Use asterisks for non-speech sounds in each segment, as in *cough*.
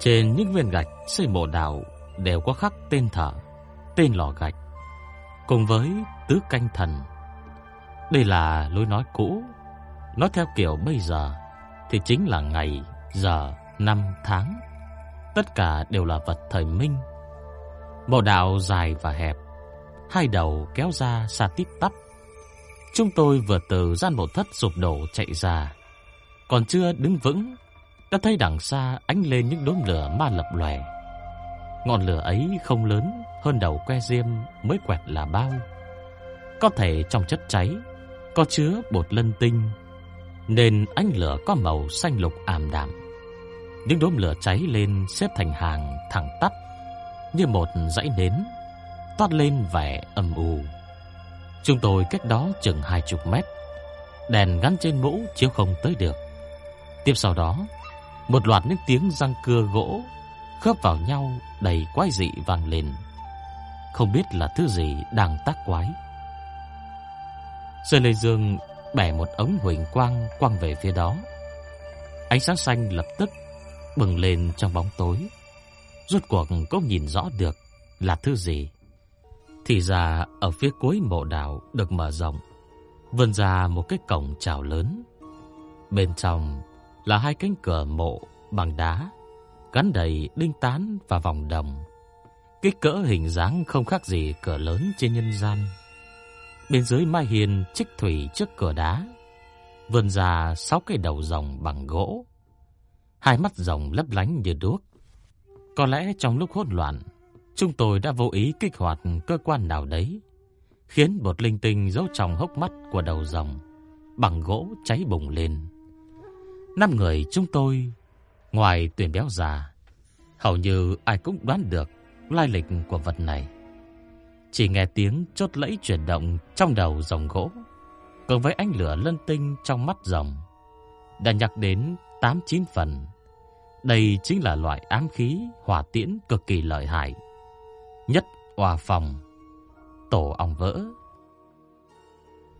Trên những viên gạch xây mộ đạo đều có khắc tên thợ, tên lò gạch, cùng với tứ canh thần. Đây là lối nói cũ, nói theo kiểu bây giờ thì chính là ngày, giờ, năm, tháng. Tất cả đều là vật thời Minh. Mộ đạo dài và hẹp, hai đầu kéo ra xa tít tắp. Chúng tôi vừa từ gian mộ thất sụp đổ chạy ra, còn chưa đứng vững đã thấy đằng xa ánh lên những đốm lửa ma lập lòe. Ngọn lửa ấy không lớn hơn đầu que diêm mới quẹt là bao. Có thể trong chất cháy có chứa bột lân tinh, nên ánh lửa có màu xanh lục ảm đạm. Những đốm lửa cháy lên xếp thành hàng thẳng tắp như một dãy nến, toát lên vẻ âm u. Chúng tôi cách đó chừng hai chục mét, đèn gắn trên mũ chiếu không tới được. Tiếp sau đó, một loạt những tiếng răng cưa gỗ khớp vào nhau đầy quái dị vang lên. Không biết là thứ gì đang tác quái. Sơn Lê Dương bẻ một ống huỳnh quang quăng về phía đó. Ánh sáng xanh lập tức bừng lên trong bóng tối. Rốt cuộc có nhìn rõ được là thứ gì. Thì ra ở phía cuối mộ đảo được mở rộng, vươn ra một cái cổng chào lớn. Bên trong là hai cánh cửa mộ bằng đá, gắn đầy đinh tán và vòng đồng. Kích cỡ hình dáng không khác gì cửa lớn trên nhân gian. Bên dưới mai hiền trích thủy trước cửa đá, vươn ra sáu cái đầu rồng bằng gỗ. Hai mắt rồng lấp lánh như đuốc. Có lẽ trong lúc hỗn loạn, chúng tôi đã vô ý kích hoạt cơ quan nào đấy, khiến bột linh tinh giấu trong hốc mắt của đầu rồng bằng gỗ cháy bùng lên. Năm người chúng tôi, ngoài tuyển béo già, hầu như ai cũng đoán được lai lịch của vật này. Chỉ nghe tiếng chốt lẫy chuyển động trong đầu rồng gỗ, cộng với ánh lửa lân tinh trong mắt rồng, đã nhắc đến 8-9 phần. Đây chính là loại ám khí hỏa tiễn cực kỳ lợi hại. Nhất oa phòng, tổ ong vỡ.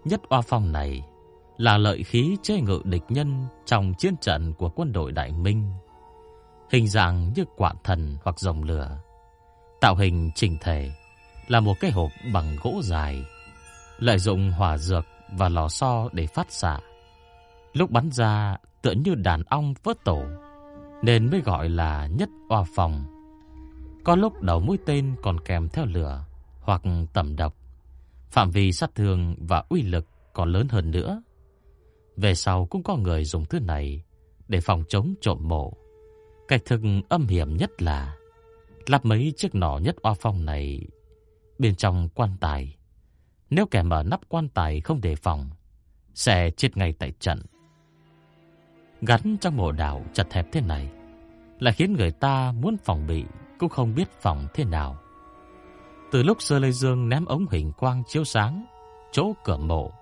Nhất oa phong này là lợi khí chế ngự địch nhân trong chiến trận của quân đội Đại Minh. Hình dạng như quạ thần hoặc rồng lửa. Tạo hình chỉnh thể là một cái hộp bằng gỗ dài, lợi dụng hỏa dược và lò xo để phát xạ. Lúc bắn ra tựa như đàn ong vớt tổ, nên mới gọi là nhất oa phòng. Có lúc đầu mũi tên còn kèm theo lửa hoặc tầm độc. Phạm vi sát thương và uy lực còn lớn hơn nữa. Về sau cũng có người dùng thứ này để phòng chống trộm mộ. Cách thức âm hiểm nhất là lắp mấy chiếc nỏ nhất oa phong này bên trong quan tài. Nếu kẻ mở nắp quan tài không đề phòng, sẽ chết ngay tại trận. Gắn trong mộ đảo chặt hẹp thế này là khiến người ta muốn phòng bị cũng không biết phòng thế nào. Từ lúc Sơ Lê Dương ném ống hình quang chiếu sáng chỗ cửa mộ,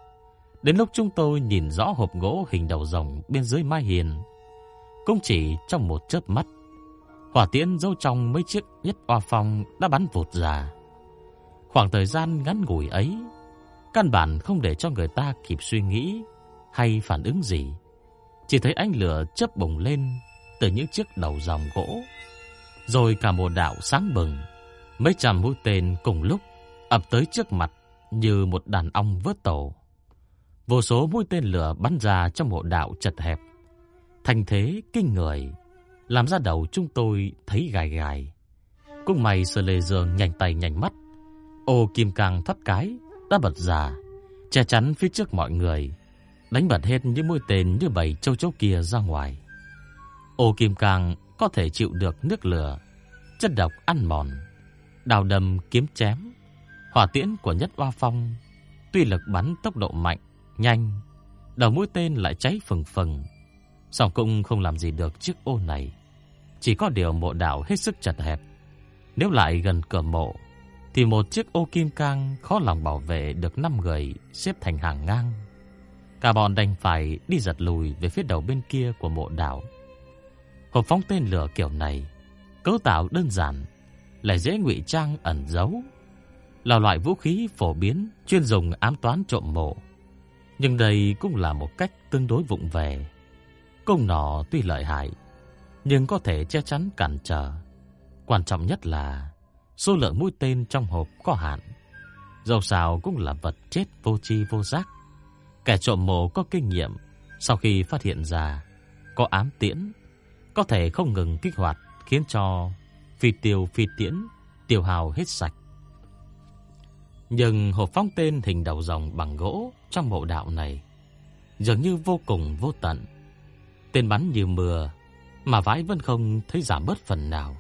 Đến lúc chúng tôi nhìn rõ hộp gỗ hình đầu rồng bên dưới mai hiền, cũng chỉ trong một chớp mắt, hỏa tiễn giấu trong mấy chiếc nhất oa phong đã bắn vụt ra. Khoảng thời gian ngắn ngủi ấy, căn bản không để cho người ta kịp suy nghĩ hay phản ứng gì. Chỉ thấy ánh lửa chớp bùng lên từ những chiếc đầu rồng gỗ, rồi cả một đạo sáng bừng, mấy trăm mũi tên cùng lúc ập tới trước mặt như một đàn ong vớt tổ. Vô số mũi tên lửa bắn ra trong mộ đạo chật hẹp. Thành thế kinh người, làm ra đầu chúng tôi thấy gài gài. Cũng may Sơ Lê Dương nhanh tay nhanh mắt. Ô kim càng thoát cái, đã bật ra, che chắn phía trước mọi người, đánh bật hết những mũi tên như bầy châu chấu kia ra ngoài. Ô kim càng có thể chịu được nước lửa, chất độc ăn mòn, đào đầm kiếm chém. Hỏa tiễn của nhất oa phong, tuy lực bắn tốc độ mạnh, nhanh, đầu mũi tên lại cháy phừng phừng. Song cũng không làm gì được chiếc ô này. Chỉ có điều mộ đạo hết sức chật hẹp. Nếu lại gần cửa mộ, thì một chiếc ô kim cang khó lòng bảo vệ được 5 người xếp thành hàng ngang. Cả bọn đành phải đi giật lùi về phía đầu bên kia của mộ đảo. Hộp phóng tên lửa kiểu này, cấu tạo đơn giản, lại dễ ngụy trang ẩn giấu, là loại vũ khí phổ biến chuyên dùng ám toán trộm mộ. Nhưng đây cũng là một cách tương đối vụng về. Công nỏ tuy lợi hại, nhưng có thể che chắn cản trở. Quan trọng nhất là số lượng mũi tên trong hộp có hạn. Dầu sao cũng là vật chết vô tri vô giác. Kẻ trộm mộ có kinh nghiệm, sau khi phát hiện ra có ám tiễn, có thể không ngừng kích hoạt khiến cho phi tiêu phi tiễn tiêu hào hết sạch. Nhưng hộp phóng tên hình đầu rồng bằng gỗ trong mộ đạo này dường như vô cùng vô tận. Tên bắn như mưa, mà vãi vẫn không thấy giảm bớt phần nào.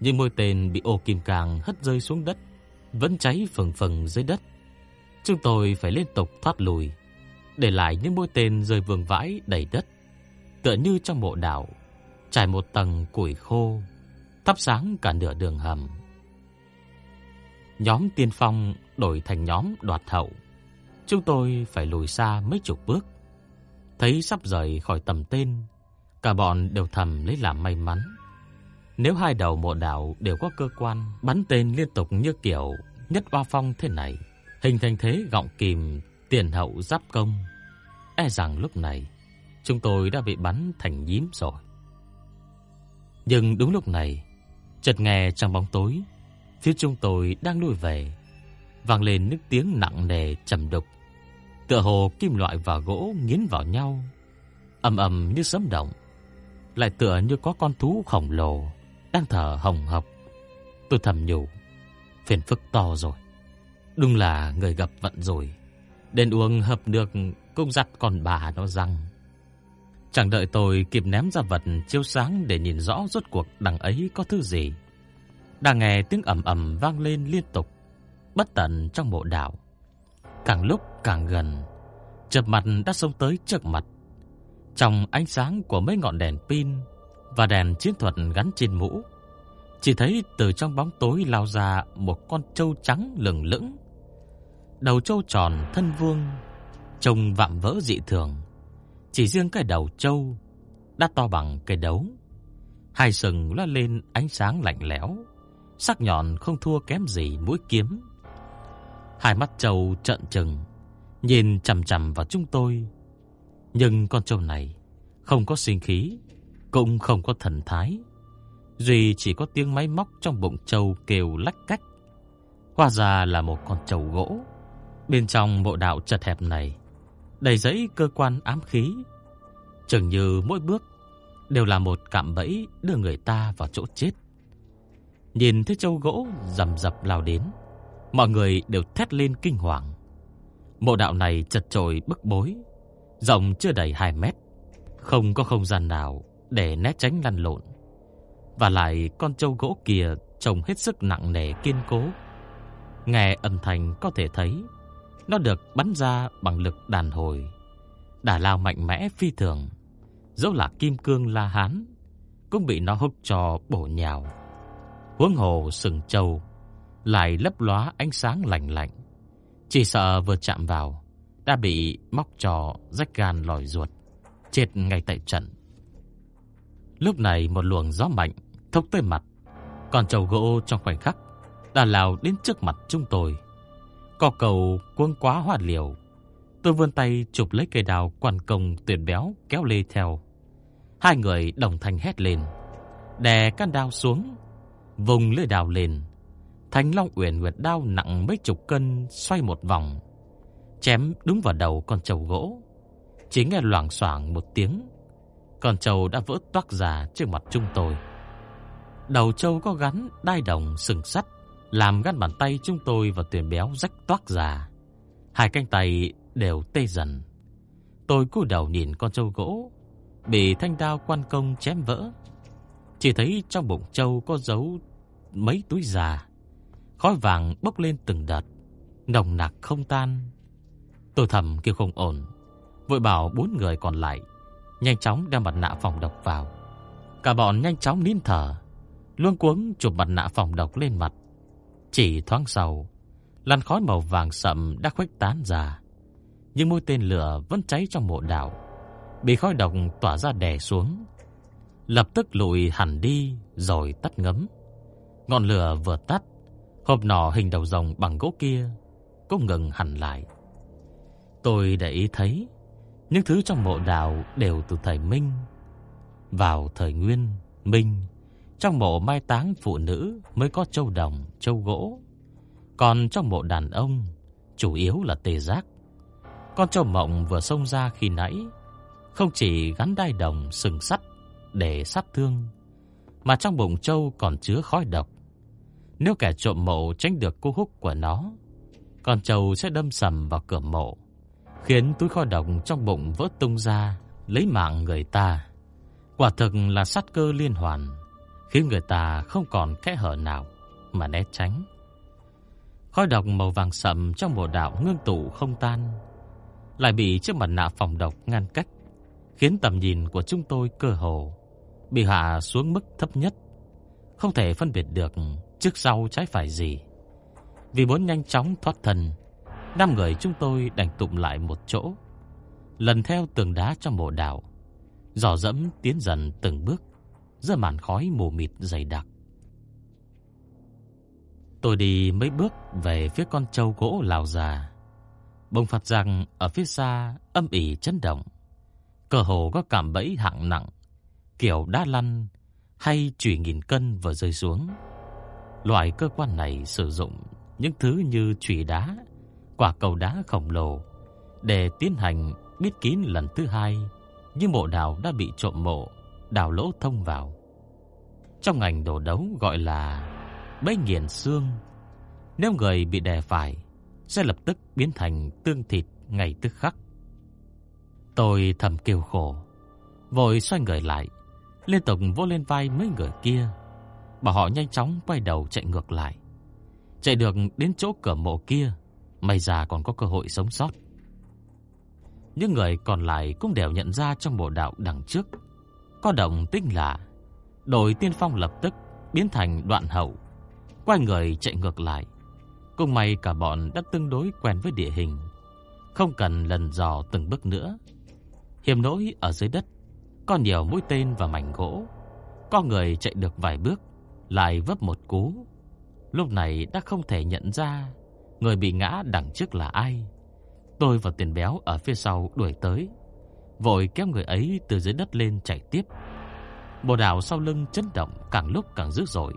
Nhưng môi tên bị ô kim càng hất rơi xuống đất, vẫn cháy phừng phừng dưới đất. Chúng tôi phải liên tục thoát lùi, để lại những môi tên rơi vương vãi đầy đất, tựa như trong mộ đạo, trải một tầng củi khô, thắp sáng cả nửa đường hầm. Nhóm tiên phong đổi thành nhóm đoạt hậu. Chúng tôi phải lùi xa mấy chục bước. Thấy sắp rời khỏi tầm tên, cả bọn đều thầm lấy làm may mắn. Nếu hai đầu mộ đảo đều có cơ quan bắn tên liên tục như kiểu nhất oa phong thế này, hình thành thế gọng kìm tiền hậu giáp công, e rằng lúc này chúng tôi đã bị bắn thành nhím rồi. Nhưng đúng lúc này, chợt nghe trong bóng tối, phía chúng tôi đang lùi về, vang lên những tiếng nặng nề trầm đục, tựa hồ kim loại và gỗ nghiến vào nhau, ầm ầm như sấm động, lại tựa như có con thú khổng lồ đang thở hồng hộc. Tôi thầm nhủ, phiền phức to rồi. Đúng là người gặp vận rồi. Đến uống hợp được cũng dắt con bà nó răng. Chẳng đợi tôi kịp ném ra vật chiếu sáng để nhìn rõ rốt cuộc đằng ấy có thứ gì. Đang nghe tiếng ầm ầm vang lên liên tục, bất tận trong bộ đảo. Càng lúc càng gần, chợp mặt đã xông tới trước mặt. Trong ánh sáng của mấy ngọn đèn pin và đèn chiến thuật gắn trên mũ, chỉ thấy từ trong bóng tối lao ra một con trâu trắng lừng lững. Đầu trâu tròn thân vuông, trông vạm vỡ dị thường. Chỉ riêng cái đầu trâu đã to bằng cây đấu. Hai sừng lóe lên ánh sáng lạnh lẽo, sắc nhọn không thua kém gì mũi kiếm. Hai mắt trâu trợn trừng, nhìn chằm chằm vào chúng tôi. Nhưng con trâu này không có sinh khí, cũng không có thần thái. Duy chỉ có tiếng máy móc trong bụng trâu kêu lách cách. Hóa ra là một con trâu gỗ. Bên trong bộ đạo chật hẹp này, đầy giấy cơ quan ám khí. Chừng như mỗi bước đều là một cạm bẫy đưa người ta vào chỗ chết. Nhìn thấy châu gỗ rầm rập lao đến, mọi người đều thét lên kinh hoàng. Mộ đạo này chật chội bức bối, rộng chưa đầy 2 mét, không có không gian nào để né tránh lăn lộn. Và lại con trâu gỗ kia trông hết sức nặng nề kiên cố. Nghe âm thanh có thể thấy nó được bắn ra bằng lực đàn hồi, đả lao mạnh mẽ phi thường. Dẫu là kim cương La Hán cũng bị nó húc cho bổ nhào. Huống hồ sừng trâu lại lấp lóa ánh sáng lạnh lạnh. Chỉ sợ vừa chạm vào đã bị móc trò rách gan lòi ruột, chết ngay tại trận. Lúc này một luồng gió mạnh thốc tới mặt, còn trầu gỗ trong khoảnh khắc đã lao đến trước mặt chúng tôi. có cầu cuống quá hoa liều, tôi vươn tay chụp lấy cây đào quan công tuyệt béo kéo lê theo. Hai người đồng thanh hét lên, đè căn đao xuống, vùng lưỡi đào lên. Thanh Long Uyển Nguyệt đao nặng mấy chục cân xoay một vòng, chém đúng vào đầu con trâu gỗ. Chỉ nghe loảng xoảng một tiếng, con trâu đã vỡ toác ra trước mặt chúng tôi. Đầu trâu có gắn đai đồng sừng sắt, làm gắn bàn tay chúng tôi và tuyển béo rách toác ra. Hai cánh tay đều tê dần. Tôi cúi đầu nhìn con trâu gỗ bị thanh đao quan công chém vỡ. Chỉ thấy trong bụng châu có dấu mấy túi già, khói vàng bốc lên từng đợt, nồng nặc không tan. Tôi thầm kêu không ổn, vội bảo bốn người còn lại nhanh chóng đem mặt nạ phòng độc vào. Cả bọn nhanh chóng nín thở, luống cuống chụp mặt nạ phòng độc lên mặt. Chỉ thoáng sau, làn khói màu vàng sậm đã khuếch tán ra. Nhưng môi tên lửa vẫn cháy trong mộ đảo, bị khói độc tỏa ra đè xuống. Lập tức lùi hẳn đi rồi tắt ngấm. Ngọn lửa vừa tắt, hộp nỏ hình đầu rồng bằng gỗ kia cũng ngừng hẳn lại. Tôi để ý thấy những thứ trong mộ đào đều từ thời Minh. Vào thời Nguyên, Minh, trong mộ mai táng phụ nữ mới có châu đồng, châu gỗ. Còn trong mộ đàn ông, chủ yếu là tê giác. Con châu mộng vừa xông ra khi nãy, không chỉ gắn đai đồng sừng sắt để sát thương, mà trong bụng trâu còn chứa khói độc. Nếu kẻ trộm mộ tránh được cú húc của nó, con trâu sẽ đâm sầm vào cửa mộ, khiến túi khói độc trong bụng vỡ tung ra, lấy mạng người ta. Quả thực là sát cơ liên hoàn, khiến người ta không còn kẽ hở nào mà né tránh. Khói độc màu vàng sậm trong bộ đạo ngưng tụ không tan, lại bị chiếc mặt nạ phòng độc ngăn cách, khiến tầm nhìn của chúng tôi cơ hồ bị hạ xuống mức thấp nhất, không thể phân biệt được trước sau trái phải gì. Vì muốn nhanh chóng thoát thân, năm người chúng tôi đành tụm lại một chỗ, lần theo tường đá trong mộ đảo, dò dẫm tiến dần từng bước giữa màn khói mù mịt dày đặc. Tôi đi mấy bước về phía con trâu gỗ lào già, bông phát rằng ở phía xa âm ỉ chấn động, cơ hồ có cảm bẫy hạng nặng, kiểu đá lăn hay chùy nghìn cân vừa rơi xuống. Loại cơ quan này sử dụng những thứ như chùy đá, quả cầu đá khổng lồ để tiến hành bít kín lần thứ hai, như mộ đào đã bị trộm mộ, đào lỗ thông vào. Trong ngành đồ đấu gọi là bẫy nghiền xương. Nếu người bị đè phải, sẽ lập tức biến thành tương thịt ngay tức khắc. Tôi thầm kêu khổ, vội xoay người lại, liên tục vỗ lên vai mấy người kia, bảo họ nhanh chóng quay đầu chạy ngược lại. Chạy được đến chỗ cửa mộ kia, may ra còn có cơ hội sống sót. Những người còn lại cũng đều nhận ra trong bộ đạo đằng trước có động tinh lạ. Đội tiên phong lập tức biến thành đoạn hậu, quay người chạy ngược lại. Cùng may cả bọn đã tương đối quen với địa hình, không cần lần dò từng bước nữa. Hiểm nỗi ở dưới đất có nhiều mũi tên và mảnh gỗ. Có người chạy được vài bước lại vấp một cú. Lúc này đã không thể nhận ra người bị ngã đằng trước là ai. Tôi và tiền béo ở phía sau đuổi tới, vội kéo người ấy từ dưới đất lên chạy tiếp. Bộ đảo sau lưng chấn động càng lúc càng dữ dội.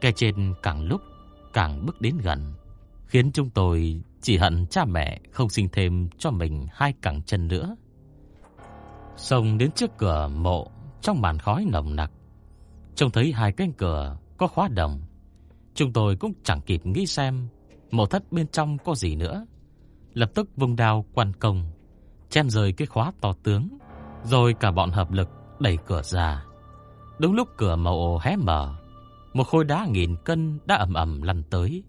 Kẻ trên càng lúc càng bước đến gần, khiến chúng tôi chỉ hận cha mẹ không sinh thêm cho mình hai cẳng chân nữa. Xông đến trước cửa mộ trong màn khói nồng nặc, trông thấy hai cánh cửa có khóa đồng. Chúng tôi cũng chẳng kịp nghĩ xem mộ thất bên trong có gì nữa. Lập tức vùng đao quan công, chém rời cái khóa to tướng, rồi cả bọn hợp lực đẩy cửa ra. Đúng lúc cửa mộ hé mở, một khối đá nghìn cân đã ầm ầm lăn tới.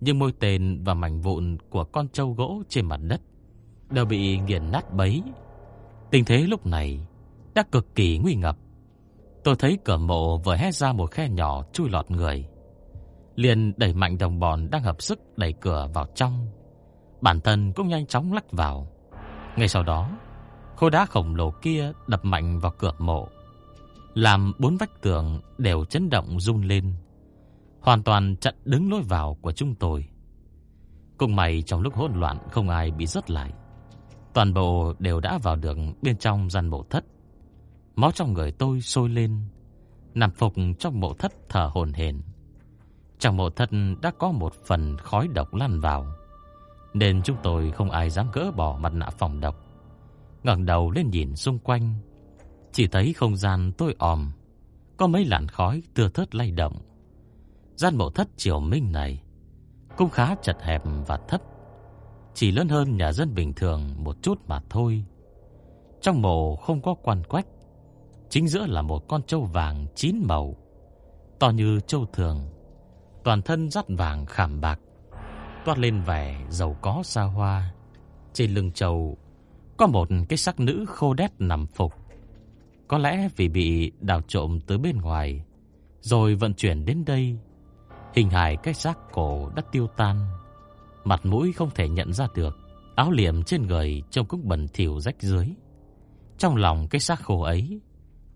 Nhưng môi tên và mảnh vụn của con trâu gỗ trên mặt đất đều bị nghiền nát bấy. Tình thế lúc này đã cực kỳ nguy ngập. Tôi thấy cửa mộ vừa hé ra một khe nhỏ chui lọt người. Liền đẩy mạnh đồng bọn đang hợp sức đẩy cửa vào trong. Bản thân cũng nhanh chóng lách vào. Ngay sau đó, khối đá khổng lồ kia đập mạnh vào cửa mộ, làm bốn vách tường đều chấn động rung lên, hoàn toàn chặn đứng lối vào của chúng tôi. Cùng mày trong lúc hỗn loạn không ai bị rớt lại. Toàn bộ đều đã vào được bên trong gian mộ thất. Máu trong người tôi sôi lên, nằm phục trong mộ thất thở hổn hển. Trong mộ thất đã có một phần khói độc lan vào, nên chúng tôi không ai dám gỡ bỏ mặt nạ phòng độc. Ngẩng đầu lên nhìn xung quanh, chỉ thấy không gian tối om, có mấy làn khói tưa thớt lay động. Gian mộ thất chiều minh này cũng khá chật hẹp và thấp, chỉ lớn hơn nhà dân bình thường một chút mà thôi. Trong mộ không có quan quách, chính giữa là một con trâu vàng chín màu, to như trâu thường, toàn thân dắt vàng khảm bạc, toát lên vẻ giàu có xa hoa. Trên lưng trâu có một cái sắc nữ khô đét nằm phục. Có lẽ vì bị đào trộm từ bên ngoài Rồi vận chuyển đến đây Hình hài cái xác cổ đã tiêu tan Mặt mũi không thể nhận ra được, Áo liệm trên người trông cũng bẩn thỉu rách dưới. Trong lòng cái xác khô ấy,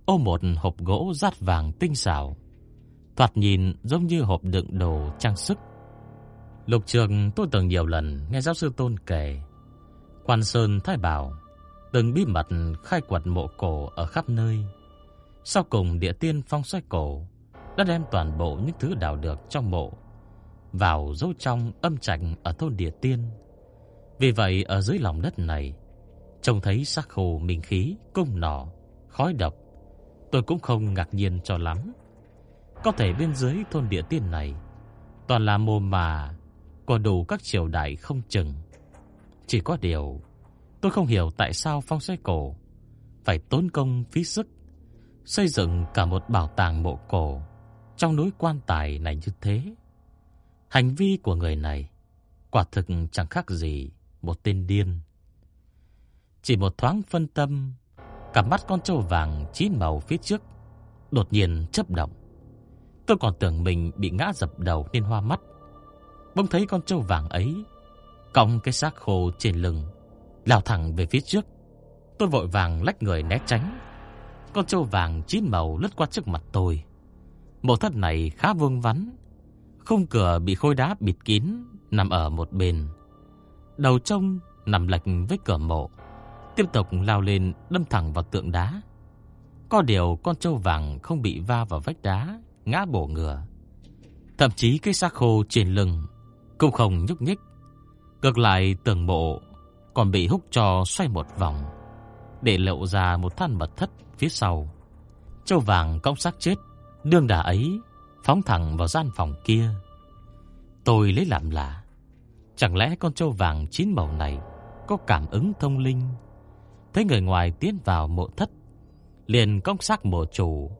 Ôm một hộp gỗ rát vàng tinh xảo. Thoạt nhìn giống như hộp đựng đồ trang sức. Lục trường, tôi từng nhiều lần nghe giáo sư Tôn kể. Quan Sơn Thái Bảo từng bí mật khai quật mộ cổ ở khắp nơi. Sau cùng địa tiên phong xoay cổ đã đem toàn bộ những thứ đào được trong mộ vào dấu trong âm trạch ở thôn địa tiên. Vì vậy ở dưới lòng đất này trông thấy xác khô minh khí, cung nỏ, khói độc, tôi cũng không ngạc nhiên cho lắm. Có thể bên dưới thôn địa tiên này toàn là mồ mà có đủ các triều đại không chừng. Chỉ có điều Tôi không hiểu tại sao phong xoay cổ phải tốn công phí sức xây dựng cả một bảo tàng mộ cổ trong núi quan tài này như thế. Hành vi của người này quả thực chẳng khác gì một tên điên. Chỉ một thoáng phân tâm, cặp mắt con trâu vàng chín màu phía trước đột nhiên chớp động. Tôi còn tưởng mình bị ngã dập đầu nên hoa mắt. Bỗng thấy con trâu vàng ấy cong cái xác khô trên lưng lao thẳng về phía trước. Tôi vội vàng lách người né tránh. Con trâu vàng chín màu lướt qua trước mặt tôi. Mộ thất này khá vương vắn. Khung cửa bị khối đá bịt kín, nằm ở một bên. Đầu trông nằm lệch với cửa mộ. Tiếp tục lao lên đâm thẳng vào tượng đá. Có điều con trâu vàng không bị va vào vách đá, ngã bổ ngửa. Thậm chí cái xác khô trên lưng cũng không nhúc nhích. Ngược lại tường mộ còn bị húc cho xoay một vòng, để lộ ra một than mật thất phía sau. Châu vàng cong xác chết, đương đà ấy phóng thẳng vào gian phòng kia. Tôi lấy làm lạ, chẳng lẽ con châu vàng chín màu này có cảm ứng thông linh? Thấy người ngoài tiến vào mộ thất, liền cong xác mộ chủ,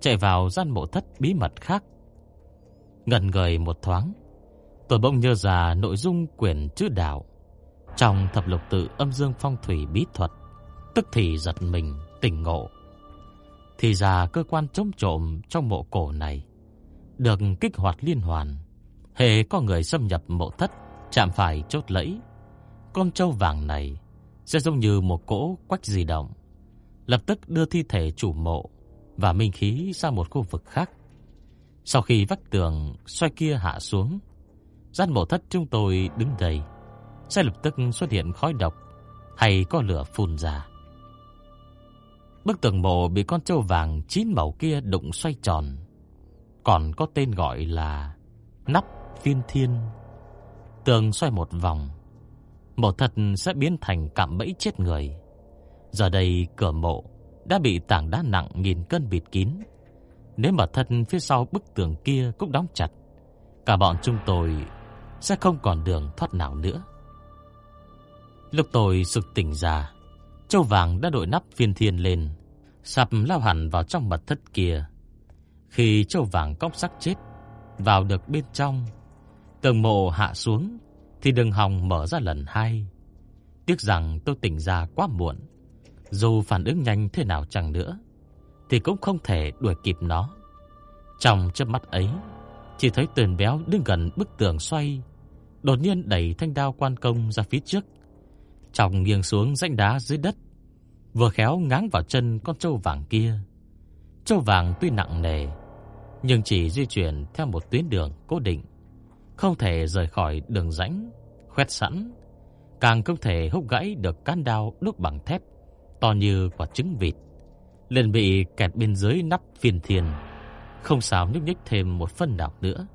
chạy vào gian mộ thất bí mật khác. Ngần người một thoáng, tôi bỗng nhớ ra nội dung quyển chữ đạo trong thập lục tự âm dương phong thủy bí thuật, tức thì giật mình tỉnh ngộ. Thì ra cơ quan chống trộm trong mộ cổ này được kích hoạt liên hoàn. Hề có người xâm nhập mộ thất, chạm phải chốt lẫy. Con trâu vàng này sẽ giống như một cỗ quách di động, lập tức đưa thi thể chủ mộ và minh khí ra một khu vực khác. Sau khi vách tường xoay kia hạ xuống, gian mộ thất chúng tôi đứng đầy sẽ lập tức xuất hiện khói độc hay có lửa phun ra. Bức tường mộ bị con trâu vàng chín màu kia đụng xoay tròn, còn có tên gọi là nắp phiên thiên. Tường xoay một vòng, mộ thật sẽ biến thành cạm bẫy chết người. Giờ đây cửa mộ đã bị tảng đá nặng nghìn cân bịt kín. Nếu mà thân phía sau bức tường kia cũng đóng chặt, cả bọn chúng tôi sẽ không còn đường thoát nào nữa. Lúc tôi sực tỉnh ra, châu vàng đã đội nắp phiên thiên lên, sập lao hẳn vào trong mật thất kia. Khi châu vàng cóc sắc chết, vào được bên trong, tường mộ hạ xuống, thì đường hòng mở ra lần hai. Tiếc rằng tôi tỉnh ra quá muộn, dù phản ứng nhanh thế nào chẳng nữa, thì cũng không thể đuổi kịp nó. Trong chớp mắt ấy, chỉ thấy tuyền béo đứng gần bức tường xoay, đột nhiên đẩy thanh đao quan công ra phía trước, Trọng nghiêng xuống rãnh đá dưới đất, vừa khéo ngáng vào chân con trâu vàng kia. Trâu vàng tuy nặng nề, nhưng chỉ di chuyển theo một tuyến đường cố định, không thể rời khỏi đường rãnh khoét sẵn, càng không thể húc gãy được cán đao đúc bằng thép to như quả trứng vịt, liền bị kẹt bên dưới nắp phiền thiền, không sao nhúc nhích thêm một phân nào nữa.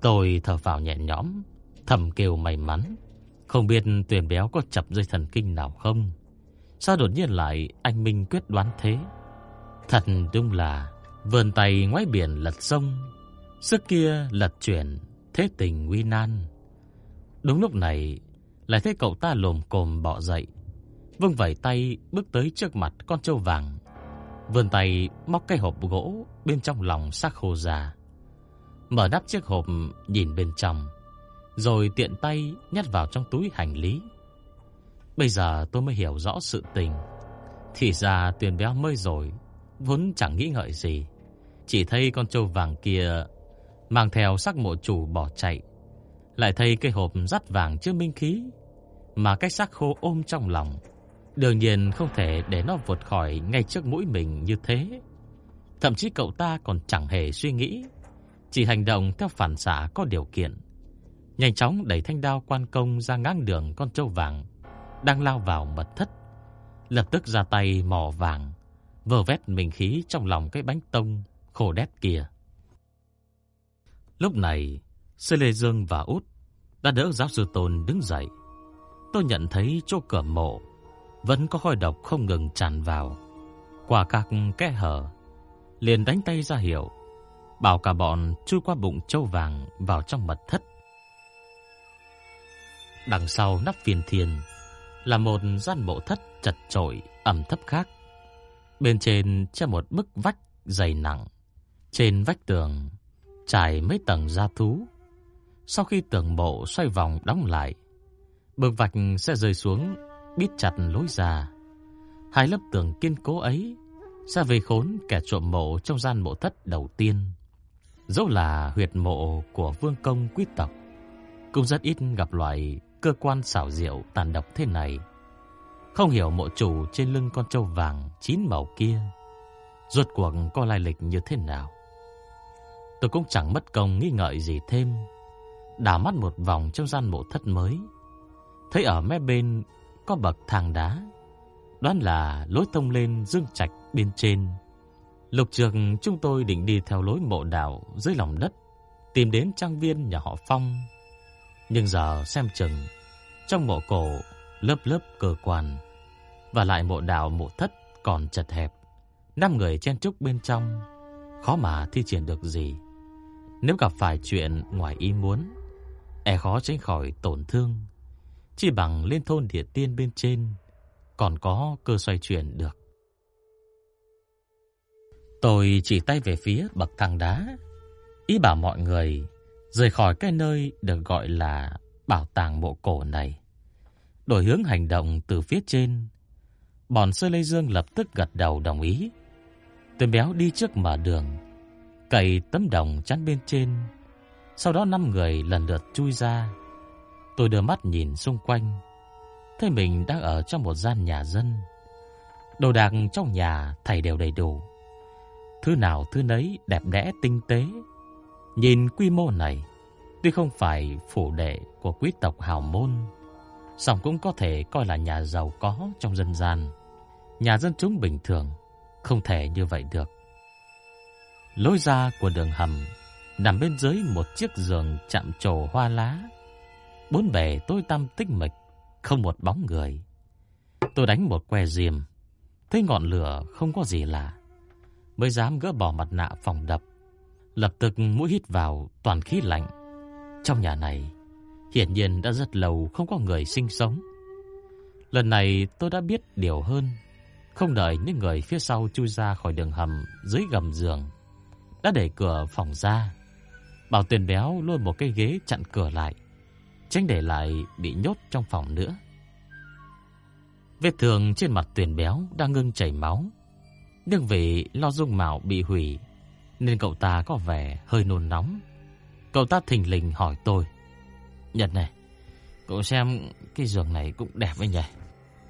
Tôi thở phào nhẹ nhõm, thầm kêu may mắn. Không biết tuyển béo có chập dây thần kinh nào không? Sao đột nhiên lại anh Minh quyết đoán thế? Thật đúng là vườn tay ngoái biển lật sông, sức kia lật chuyển, thế tình nguy nan. Đúng lúc này, lại thấy cậu ta lồm cồm bọ dậy, vung vẩy tay bước tới trước mặt con trâu vàng. Vươn tay móc cái hộp gỗ bên trong lòng xác khô già. Mở nắp chiếc hộp nhìn bên trong rồi tiện tay nhét vào trong túi hành lý. Bây giờ tôi mới hiểu rõ sự tình. Thì ra tiền béo mới rồi, vốn chẳng nghĩ ngợi gì. Chỉ thấy con trâu vàng kia mang theo sắc mộ chủ bỏ chạy. Lại thấy cái hộp dắt vàng chưa minh khí, mà cách xác khô ôm trong lòng. Đương nhiên không thể để nó vượt khỏi ngay trước mũi mình như thế. Thậm chí cậu ta còn chẳng hề suy nghĩ, chỉ hành động theo phản xạ có điều kiện. Nhanh chóng đẩy thanh đao quan công ra ngang đường con trâu vàng đang lao vào mật thất. Lập tức ra tay mò vàng, vờ vét mình khí trong lòng cái bánh tông khổ đét kia. Lúc này, Sê Lê Dương và Út đã đỡ giáo sư Tôn đứng dậy. Tôi nhận thấy chỗ cửa mộ vẫn có khói độc không ngừng tràn vào. Qua các kẽ hở, liền đánh tay ra hiệu, bảo cả bọn chui qua bụng châu vàng vào trong mật thất. Đằng sau nắp phiền thiền là một gian mộ thất chật chội ẩm thấp khác. Bên trên treo một bức vách dày nặng. Trên vách tường trải mấy tầng da thú. Sau khi tường mộ xoay vòng đóng lại, bậc vạch sẽ rơi xuống bít chặt lối ra. Hai lớp tường kiên cố ấy sẽ về khốn kẻ trộm mộ trong gian mộ thất đầu tiên. Dẫu là huyệt mộ của vương công quý tộc, cũng rất ít gặp loại cơ quan xảo diệu tàn độc thế này. Không hiểu mộ chủ trên lưng con trâu vàng chín màu kia, rốt cuộc có lai lịch như thế nào. Tôi cũng chẳng mất công nghi ngợi gì thêm, đảo mắt một vòng trong gian mộ thất mới, thấy ở mé bên có bậc thang đá, đoán là lối thông lên dương trạch bên trên. Lục trường chúng tôi định đi theo lối mộ đảo dưới lòng đất, tìm đến trang viên nhà họ Phong. Nhưng giờ xem chừng, trong mộ cổ lớp lớp cơ quan, và lại mộ đảo mộ thất còn chật hẹp. Năm người chen trúc bên trong, khó mà thi triển được gì. Nếu gặp phải chuyện ngoài ý muốn, e khó tránh khỏi tổn thương. Chỉ bằng lên thôn địa tiên bên trên, còn có cơ xoay chuyển được. Tôi chỉ tay về phía bậc thang đá, ý bảo mọi người rời khỏi cái nơi được gọi là bảo tàng mộ cổ này. Đổi hướng hành động từ phía trên, bọn Sơ Lê Dương lập tức gật đầu đồng ý. Tôi béo đi trước mở đường, cậy tấm đồng chắn bên trên. Sau đó năm người lần lượt chui ra. Tôi đưa mắt nhìn xung quanh, thấy mình đang ở trong một gian nhà dân. Đồ đạc trong nhà thầy đều đầy đủ. Thứ nào thứ nấy đẹp đẽ tinh tế. Nhìn quy mô này, tuy không phải phủ đệ của quý tộc hào môn, song cũng có thể coi là nhà giàu có trong dân gian. Nhà dân chúng bình thường không thể như vậy được. Lối ra của đường hầm nằm bên dưới một chiếc giường chạm trổ hoa lá. Bốn bề tối tăm tích mịch, không một bóng người. Tôi đánh một que diêm, thấy ngọn lửa không có gì lạ, mới dám gỡ bỏ mặt nạ phòng đập. Lập tức mũi hít vào toàn khí lạnh. Trong nhà này, hiển nhiên đã rất lâu không có người sinh sống. Lần này tôi đã biết điều hơn. Không đợi những người phía sau chui ra khỏi đường hầm dưới gầm giường, đã đẩy cửa phòng ra. Bảo Tuyền béo luôn một cái ghế chặn cửa lại, tránh để lại bị nhốt trong phòng nữa. Vết thương trên mặt Tuyền béo đang ngưng chảy máu, nhưng vì lo dung mạo bị hủy nên cậu ta có vẻ hơi nôn nóng. Cậu ta thình lình hỏi tôi: "Nhật này, cậu xem cái giường này cũng đẹp ấy nhỉ?"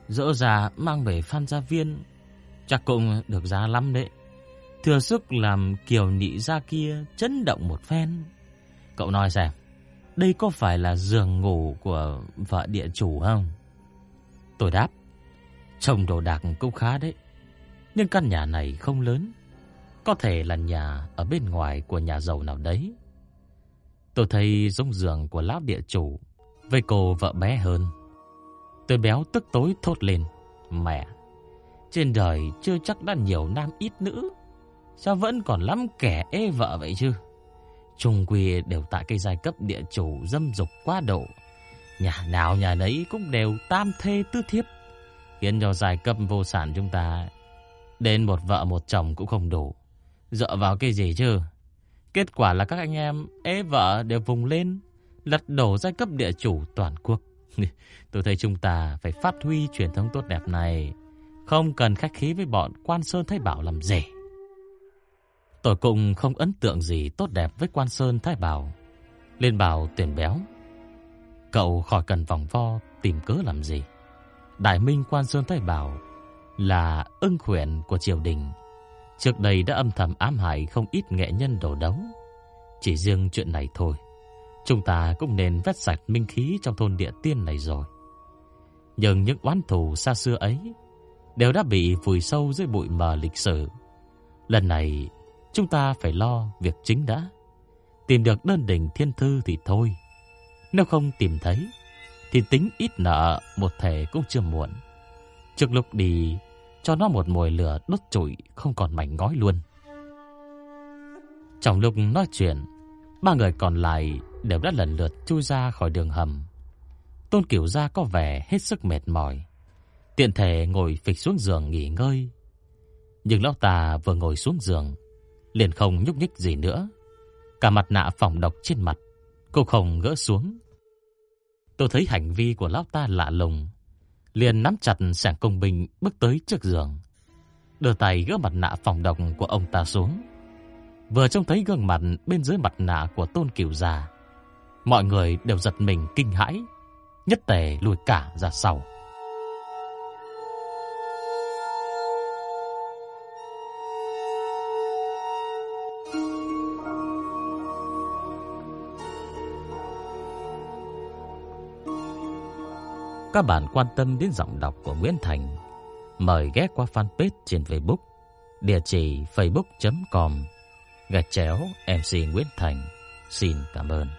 Dỡ ra mang về Phan Gia Viên Chắc cũng được giá lắm đấy Thừa sức làm kiều nhị ra kia Chấn động một phen Cậu nói xem Đây có phải là giường ngủ của vợ địa chủ không Tôi đáp Trông đồ đạc cũng khá đấy Nhưng căn nhà này không lớn Có thể là nhà ở bên ngoài của nhà giàu nào đấy Tôi thấy giống giường của lão địa chủ Với cô vợ bé hơn Tôi béo tức tối thốt lên. Mẹ, trên đời chưa chắc đã nhiều nam ít nữ. Sao vẫn còn lắm kẻ ê vợ vậy chứ? Trung quy đều tại cái giai cấp địa chủ dâm dục quá độ. Nhà nào nhà nấy cũng đều tam thê tứ thiếp. Khiến cho giai cấp vô sản chúng ta đến một vợ một chồng cũng không đủ. Dựa vào cái gì chứ? Kết quả là các anh em ế vợ đều vùng lên, lật đổ giai cấp địa chủ toàn quốc. *laughs* Tôi thấy chúng ta phải phát huy truyền thống tốt đẹp này, Không cần khách khí với bọn quan Sơn Thái Bảo làm gì. Tôi cũng không ấn tượng gì tốt đẹp với quan Sơn Thái Bảo. Lên bảo tuyển béo. Cậu khỏi cần vòng vo tìm cớ làm gì. Đại minh quan Sơn Thái Bảo là ưng khuyển của triều đình. Trước đây đã âm thầm ám hại không ít nghệ nhân đồ đấu. Chỉ riêng chuyện này thôi, chúng ta cũng nên vét sạch minh khí trong thôn địa tiên này rồi. Nhưng những oán thù xa xưa ấy đều đã bị vùi sâu dưới bụi mờ lịch sử. Lần này, chúng ta phải lo việc chính đã. Tìm được đơn đỉnh thiên thư thì thôi. Nếu không tìm thấy, thì tính ít nợ một thể cũng chưa muộn. Trước lúc đi, cho nó một mồi lửa đốt trụi không còn mảnh ngói luôn. Trong lúc nói chuyện, ba người còn lại đều đã lần lượt chui ra khỏi đường hầm. Tôn Cửu Gia có vẻ hết sức mệt mỏi, tiện thể ngồi phịch xuống giường nghỉ ngơi. Nhưng lão ta vừa ngồi xuống giường, liền không nhúc nhích gì nữa. Cả mặt nạ phòng độc trên mặt cô không gỡ xuống. Tôi thấy hành vi của lão ta lạ lùng, liền nắm chặt sảng công binh bước tới trước giường, đưa tay gỡ mặt nạ phòng độc của ông ta xuống. Vừa trông thấy gương mặt bên dưới mặt nạ của Tôn Cửu già, mọi người đều giật mình kinh hãi, nhất tề lùi cả ra sau. Các bạn quan tâm đến giọng đọc của Nguyễn Thành, mời ghé qua fanpage trên Facebook, địa chỉ facebook.com gạch chéo MC Nguyễn Thành. Xin cảm ơn.